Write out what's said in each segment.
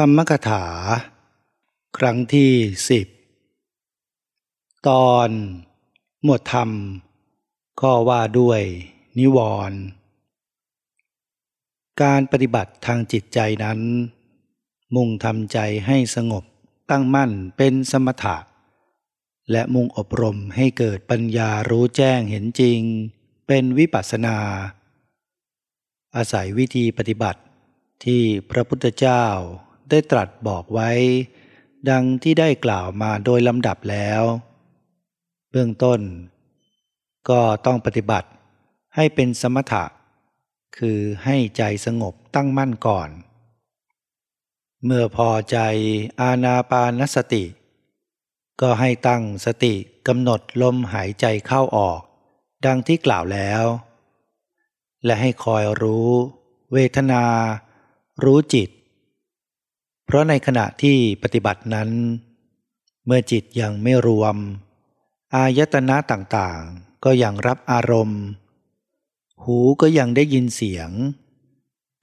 ธรรมกถา ครั้งที่สิบตอน หมวดธรรมข้อว่าด้วย นิวรณ์การปฏิบัติทางจิตใจนั้น มุ่งทำใจให้สงบตั้งมั่นเป็นสมถะ และมุ่งอบรมให้เกิดปัญญารู้แจ้งเห็นจริง เป็นวิปัสสนา อาศัยวิธีปฏิบัติที่พระพุทธเจ้า ได้ตรัสบอกไว้ ดังที่ได้กล่าวมาโดยลำดับแล้ว เบื้องต้น ก็ต้องปฏิบัติให้เป็นสมถะ คือให้ใจสงบตั้งมั่นก่อน เมื่อพอใจอาณาปานสติ ก็ให้ตั้งสติกำหนดลมหายใจเข้าออก ดังที่กล่าวแล้ว และให้คอยรู้ เวทนา รู้จิต เพราะในขณะที่ปฏิบัตินั้น เมื่อจิตยังไม่รวม อายตนะต่างๆ ก็ยังรับอารมณ์ หูก็ยังได้ยินเสียง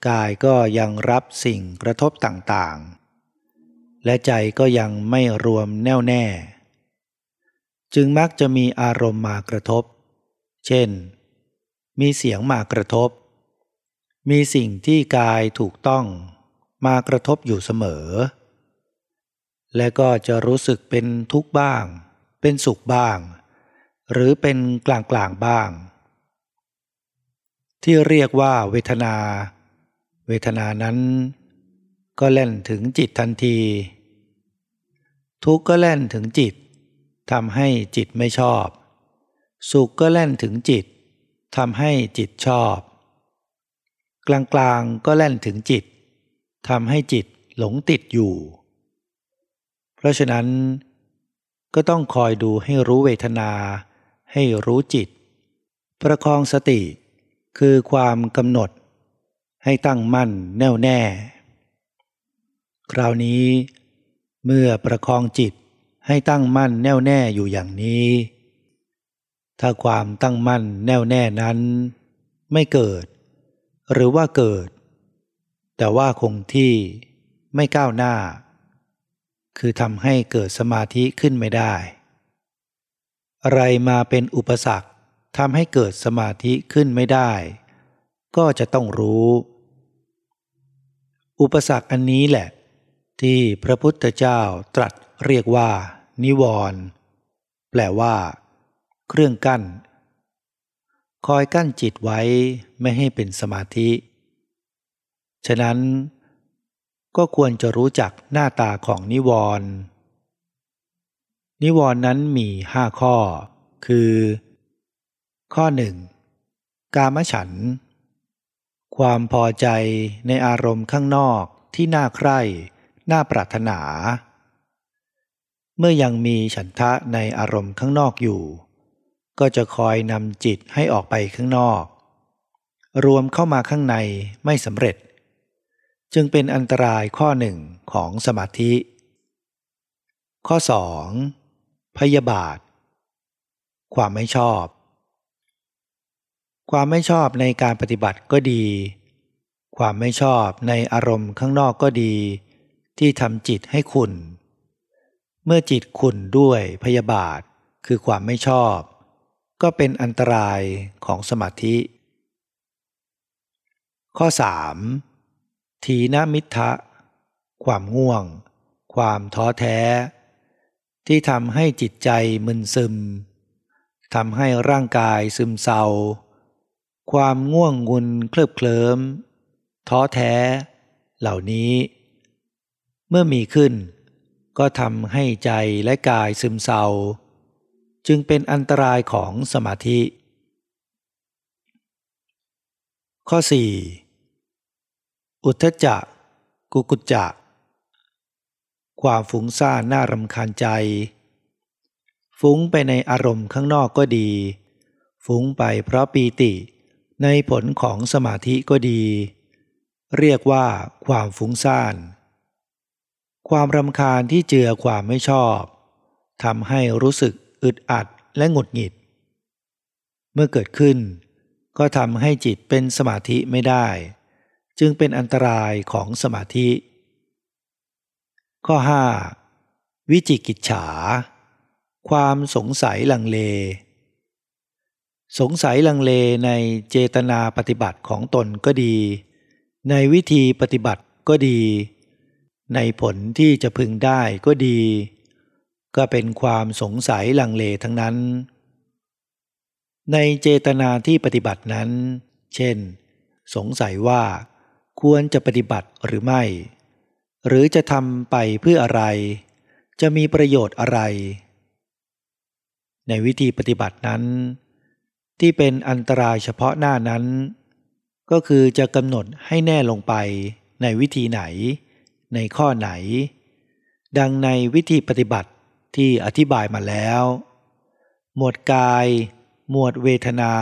กายก็ยังรับสิ่งกระทบต่างๆ และใจก็ยังไม่รวมแน่วแน่ จึงมักจะมีอารมณ์มากระทบ เช่น มีเสียงมากระทบ มีสิ่งที่กายถูกต้อง มากระทบอยู่เสมอ และก็จะรู้สึกเป็นทุกข์บ้าง เป็นสุขบ้าง หรือเป็นกลางกลางบ้าง ที่เรียกว่าเวทนา เวทนานั้น ก็แล่นถึงจิตทันที ทุกข์ก็แล่นถึงจิตทำให้จิตไม่ชอบ สุขก็แล่นถึงจิตทำให้จิตชอบ กลางกลางก็แล่นถึงจิต ทำให้จิตหลงติดอยู่ เพราะฉะนั้น ก็ต้องคอยดูให้รู้เวทนา ให้รู้จิต ประคองสติคือความกำหนด ให้ตั้งมั่นแน่วแน่ คราวนี้ เมื่อประคองจิตให้ตั้งมั่นแน่วแน่อยู่อย่างนี้ ถ้าความตั้งมั่นแน่วแน่นั้น ไม่เกิด หรือว่าเกิด แต่ว่าคงที่ไม่ก้าวหน้า คือทำให้เกิดสมาธิขึ้นไม่ได้ อะไรมาเป็นอุปสรรคทำให้เกิดสมาธิขึ้นไม่ได้ ก็จะต้องรู้ อุปสรรคอันนี้แหละ ที่พระพุทธเจ้าตรัสเรียกว่า นิวรณ์แปลว่า เครื่องกั้น คอยกั้นจิตไว้ไม่ให้เป็นสมาธิ ฉะนั้นก็ควรจะรู้จักหน้าตาของนิวรณ์นิวรณ์นั้นมีห้าข้อ คือ ข้อหนึ่งกามฉัน ความพอใจในอารมณ์ข้างนอกที่น่าใคร่น่าปรารถนา เมื่อยังมีฉันทะในอารมณ์ข้างนอกอยู่ ก็จะคอยนำจิตให้ออกไปข้างนอก รวมเข้ามาข้างในไม่สำเร็จ จึงเป็นอันตรายข้อหนึ่งของสมาธิ ข้อ 2. พยาบาท ความไม่ชอบ ความไม่ชอบในการปฏิบัติก็ดี ความไม่ชอบในอารมณ์ข้างนอกก็ดี ที่ทำจิตให้ขุนเมื่อจิตขุนด้วยพยาบาทคือความไม่ชอบ ก็เป็นอันตรายของสมาธิ ข้อ 3. ทีนมิทะ ความง่วง ความท้อแท้ ที่ทำให้จิตใจมึนซึมทำให้ร่างกายซึมเศร้า ความง่วงงุนเคลิบเคลิ้ม ท้อแท้ เหล่านี้ เมื่อมีขึ้น ก็ทำให้ใจและกายซึมเศร้า จึงเป็นอันตรายของสมาธิ ข้อ 4 อุทจักกุกุจจะความฟุ้งซ่านน่ารำคาญใจ ฟุ้งไปในอารมณ์ข้างนอกก็ดี ฟุ้งไปเพราะปีติ ในผลของสมาธิก็ดี เรียกว่าความฟุ้งซ่านความรำคาญที่เจือความไม่ชอบทำให้รู้สึกอึดอัดและหงุดหงิด เมื่อเกิดขึ้น ก็ทำให้จิตเป็นสมาธิไม่ได้ จึงเป็นอันตรายของสมาธิ ข้อ 5. วิจิกิจฉา ความสงสัยลังเล สงสัยลังเลในเจตนาปฏิบัติของตนก็ดี ในวิธีปฏิบัติก็ดี ในผลที่จะพึงได้ก็ดี ก็เป็นความสงสัยลังเลทั้งนั้น ในเจตนาที่ปฏิบัตินั้น เช่น สงสัยว่า ควรจะปฏิบัติหรือไม่ หรือจะทำไปเพื่ออะไร จะมีประโยชน์อะไร ในวิธีปฏิบัตินั้น ที่เป็นอันตรายเฉพาะหน้านั้น ก็คือจะกำหนดให้แน่ลงไปในวิธีไหน ในข้อไหน ดังในวิธีปฏิบัติที่อธิบายมาแล้ว หมวดกาย หมวดเวทนา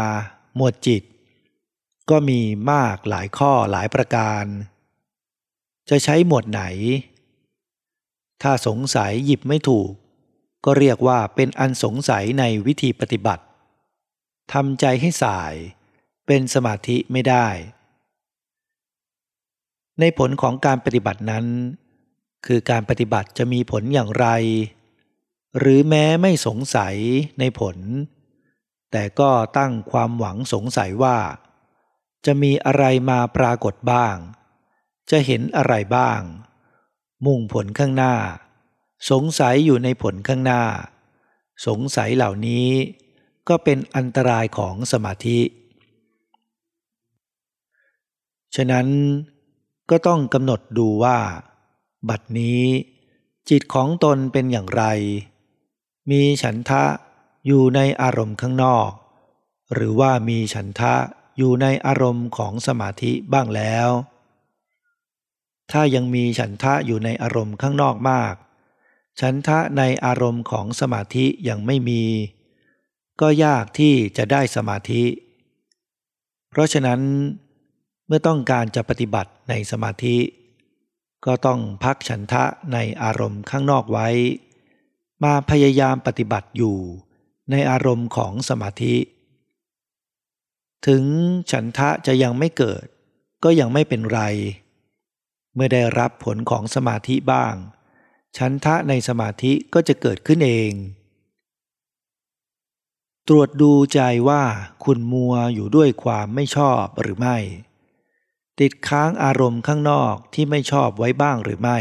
หมวดจิต ก็มีมากหลายข้อหลายประการ จะใช้หมวดไหน ถ้าสงสัยหยิบไม่ถูก ก็เรียกว่าเป็นอันสงสัยในวิธีปฏิบัติทำใจให้สาย เป็นสมาธิไม่ได้ ในผลของการปฏิบัตินั้น คือการปฏิบัติจะมีผลอย่างไร หรือแม้ไม่สงสัยในผล แต่ก็ตั้งความหวังสงสัยว่า จะมีอะไรมาปรากฏบ้าง จะเห็นอะไรบ้าง มุ่งผลข้างหน้า สงสัยอยู่ในผลข้างหน้า สงสัยเหล่านี้ก็เป็นอันตรายของสมาธิ ฉะนั้นก็ต้องกำหนดดูว่า บัดนี้ จิตของตนเป็นอย่างไร มีฉันทะอยู่ในอารมณ์ข้างนอก หรือว่ามีฉันทะ อยู่ในอารมณ์ของสมาธิบ้างแล้ว ถ้ายังมีฉันทะอยู่ในอารมณ์ข้างนอกมาก ฉันทะในอารมณ์ของสมาธิยังไม่มี ก็ยากที่จะได้สมาธิ เพราะฉะนั้น เมื่อต้องการจะปฏิบัติในสมาธิ ก็ต้องพักฉันทะในอารมณ์ข้างนอกไว้ มาพยายามปฏิบัติอยู่ในอารมณ์ของสมาธิ ถึงฉันทะจะยังไม่เกิด ก็ยังไม่เป็นไร เมื่อได้รับผลของสมาธิบ้าง ฉันทะในสมาธิก็จะเกิดขึ้นเอง ตรวจดูใจว่าคุณมัวอยู่ด้วยความไม่ชอบหรือไม่ ติดค้างอารมณ์ข้างนอกที่ไม่ชอบไว้บ้างหรือไม่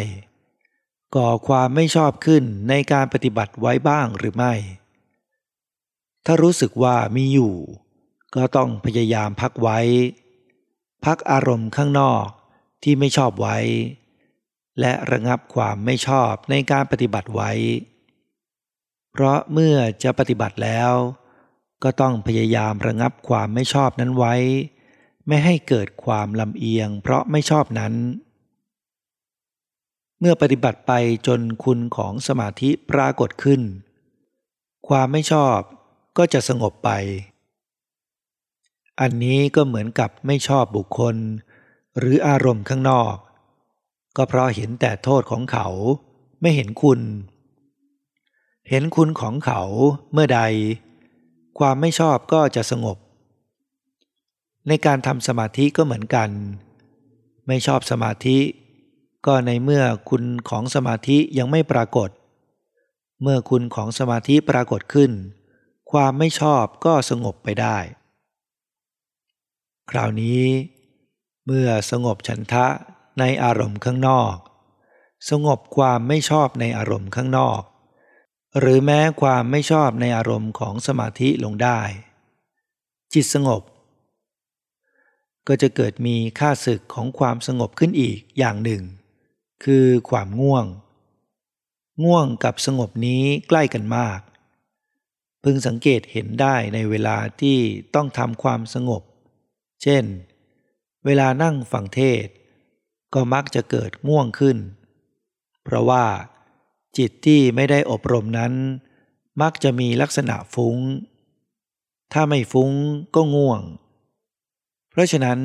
ก่อความไม่ชอบขึ้นในการปฏิบัติไว้บ้างหรือไม่ ถ้ารู้สึกว่ามีอยู่ ก็ต้องพยายามพักไว้ พักอารมณ์ข้างนอกที่ไม่ชอบไว้ และระงับความไม่ชอบในการปฏิบัติไว้ เพราะเมื่อจะปฏิบัติแล้ว ก็ต้องพยายามระงับความไม่ชอบนั้นไว้ ไม่ให้เกิดความลำเอียงเพราะไม่ชอบนั้น เมื่อปฏิบัติไปจนคุณของสมาธิปรากฏขึ้น ความไม่ชอบก็จะสงบไป อันนี้ก็เหมือนกับไม่ชอบบุคคล หรืออารมณ์ข้างนอก ก็เพราะเห็นแต่โทษของเขาไม่เห็นคุณ เห็นคุณของเขาเมื่อใด ความไม่ชอบก็จะสงบ ในการทำสมาธิก็เหมือนกัน ไม่ชอบสมาธิ ก็ในเมื่อคุณของสมาธิยังไม่ปรากฏ เมื่อคุณของสมาธิปรากฏขึ้น ความไม่ชอบก็สงบไปได้ คราวนี้ เมื่อสงบฉันทะในอารมณ์ข้างนอก สงบความไม่ชอบในอารมณ์ข้างนอก หรือแม้ความไม่ชอบในอารมณ์ของสมาธิลงได้ จิตสงบ ก็จะเกิดมีค่าศึกของความสงบขึ้นอีกอย่างหนึ่ง คือความง่วง ง่วงกับสงบนี้ใกล้กันมากพึงสังเกตเห็นได้ในเวลาที่ต้องทำความสงบ เช่น เวลานั่งฟังเทศ ก็มักจะเกิดง่วงขึ้น เพราะว่า จิตที่ไม่ได้อบรมนั้น มักจะมีลักษณะฟุง้ง ถ้าไม่ฟุ้งก็ง่วง เพราะฉะนั้น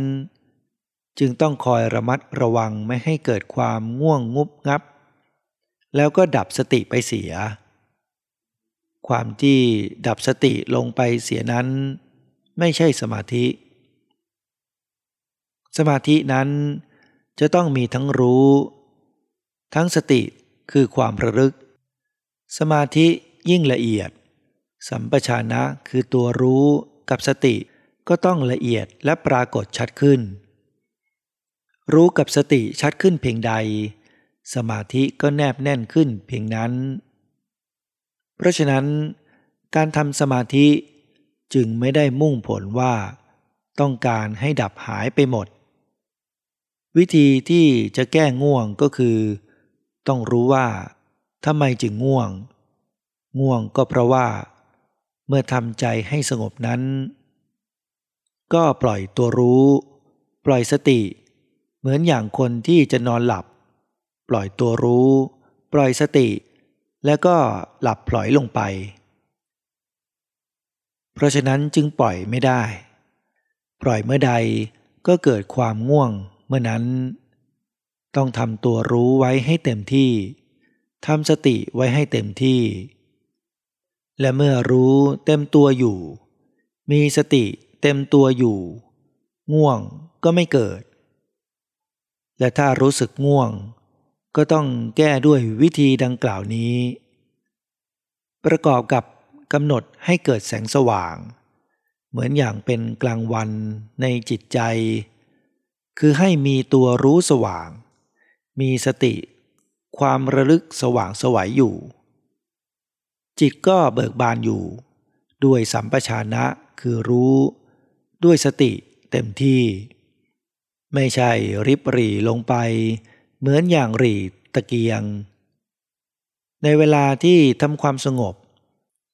จึงต้องคอยระมัดระวังไม่ให้เกิดความง่วงงุบงับ แล้วก็ดับสติไปเสีย ความที่ดับสติลงไปเสียนั้น ไม่ใช่สมาธิ สมาธินั้นจะต้องมีทั้งรู้ ทั้งสติคือความระลึก สมาธิยิ่งละเอียด สัมปชานะคือตัวรู้กับสติก็ต้องละเอียดและปรากฏชัดขึ้น รู้กับสติชัดขึ้นเพียงใด สมาธิก็แนบแน่นขึ้นเพียงนั้น เพราะฉะนั้น การทำสมาธิจึงไม่ได้มุ่งผลว่า ต้องการให้ดับหายไปหมด วิธีที่จะแก้ง่วงก็คือ ต้องรู้ว่าทำไมจึงง่วง ง่วงก็เพราะว่า เมื่อทำใจให้สงบนั้น ก็ปล่อยตัวรู้ ปล่อยสติ เหมือนอย่างคนที่จะนอนหลับ ปล่อยตัวรู้ ปล่อยสติ แล้วก็หลับพลอยลงไป เพราะฉะนั้นจึงปล่อยไม่ได้ ปล่อยเมื่อใดก็เกิดความง่วง เมื่อนั้น ต้องทำตัวรู้ไว้ให้เต็มที่ทำสติไว้ให้เต็มที่ และเมื่อรู้เต็มตัวอยู่ มีสติเต็มตัวอยู่ ง่วงก็ไม่เกิด และถ้ารู้สึกง่วง ก็ต้องแก้ด้วยวิธีดังกล่าวนี้ ประกอบกับกำหนดให้เกิดแสงสว่าง เหมือนอย่างเป็นกลางวันในจิตใจ คือให้มีตัวรู้สว่าง มีสติ ความระลึกสว่างสวัยอยู่ จิตก็เบิกบานอยู่ ด้วยสัมปชานะคือรู้ ด้วยสติเต็มที่ ไม่ใช่ริบหรี่ลงไป เหมือนอย่างหรี่ตะเกียง ในเวลาที่ทำความสงบ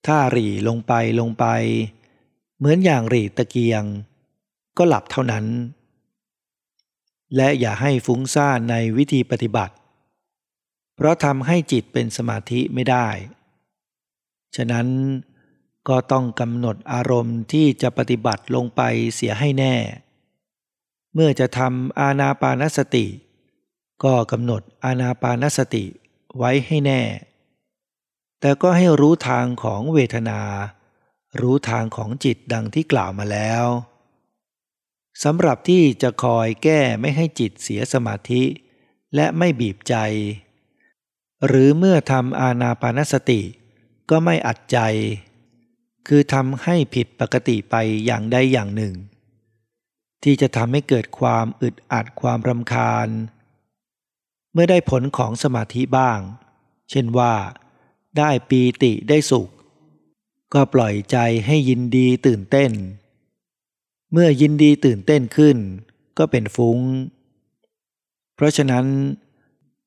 ถ้าหรี่ลงไปลงไป เหมือนอย่างหรี่ตะเกียง ก็หลับเท่านั้น และอย่าให้ฟุ้งซ่านในวิธีปฏิบัติ เพราะทำให้จิตเป็นสมาธิไม่ได้ ฉะนั้นก็ต้องกำหนดอารมณ์ที่จะปฏิบัติลงไปเสียให้แน่ เมื่อจะทำอาณาปานสติ ก็กำหนดอาณาปานสติไว้ให้แน่ แต่ก็ให้รู้ทางของเวทนา รู้ทางของจิตดังที่กล่าวมาแล้ว สำหรับที่จะคอยแก้ไม่ให้จิตเสียสมาธิ และไม่บีบใจ หรือเมื่อทำอาณาปานสติ ก็ไม่อัดใจ คือทำให้ผิดปกติไปอย่างใดอย่างหนึ่ง ที่จะทำให้เกิดความอึดอัดความรำคาญ เมื่อได้ผลของสมาธิบ้าง เช่นว่า ได้ปีติได้สุข ก็ปล่อยใจให้ยินดีตื่นเต้น เมื่อยินดีตื่นเต้นขึ้น ก็เป็นฟุง้ง เพราะฉะนั้น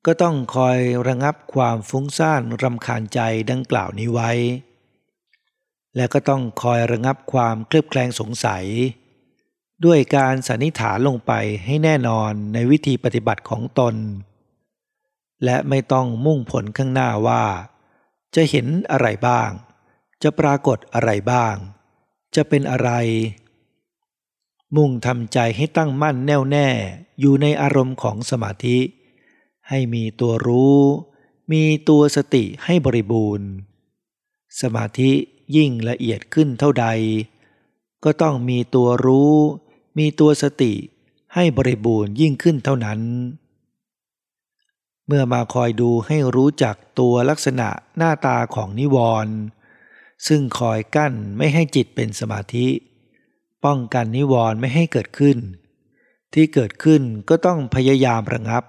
ก็ต้องคอยระงับความฟุ้งซ่านรำคาญใจดังกล่าวนี้ไว้ และก็ต้องคอยระงับความเคลือบแคลงสงสัย ด้วยการสันนิษฐานลงไปให้แน่นอนในวิธีปฏิบัติของตน และไม่ต้องมุ่งผลข้างหน้าว่า จะเห็นอะไรบ้าง จะปรากฏอะไรบ้าง จะเป็นอะไร มุ่งทำใจให้ตั้งมั่นแน่วแน่อยู่ในอารมณ์ของสมาธิ ให้มีตัวรู้ มีตัวสติให้บริบูรณ์ สมาธิยิ่งละเอียดขึ้นเท่าใด ก็ต้องมีตัวรู้ มีตัวสติให้บริบูรณ์ยิ่งขึ้นเท่านั้น เมื่อมาคอยดูให้รู้จักตัวลักษณะหน้าตาของนิวรณ์ซึ่งคอยกั้นไม่ให้จิตเป็นสมาธิ ป้องกันนิวรณ์ไม่ให้เกิดขึ้น ที่เกิดขึ้นก็ต้องพยายามระงับ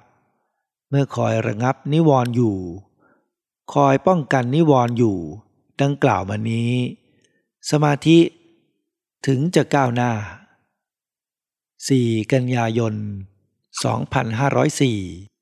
เมื่อคอยระงับนิวรณ์อยู่ คอยป้องกันนิวรณ์อยู่ ดังกล่าวมานี้ สมาธิถึงจะก้าวหน้า 4 กันยายน 2504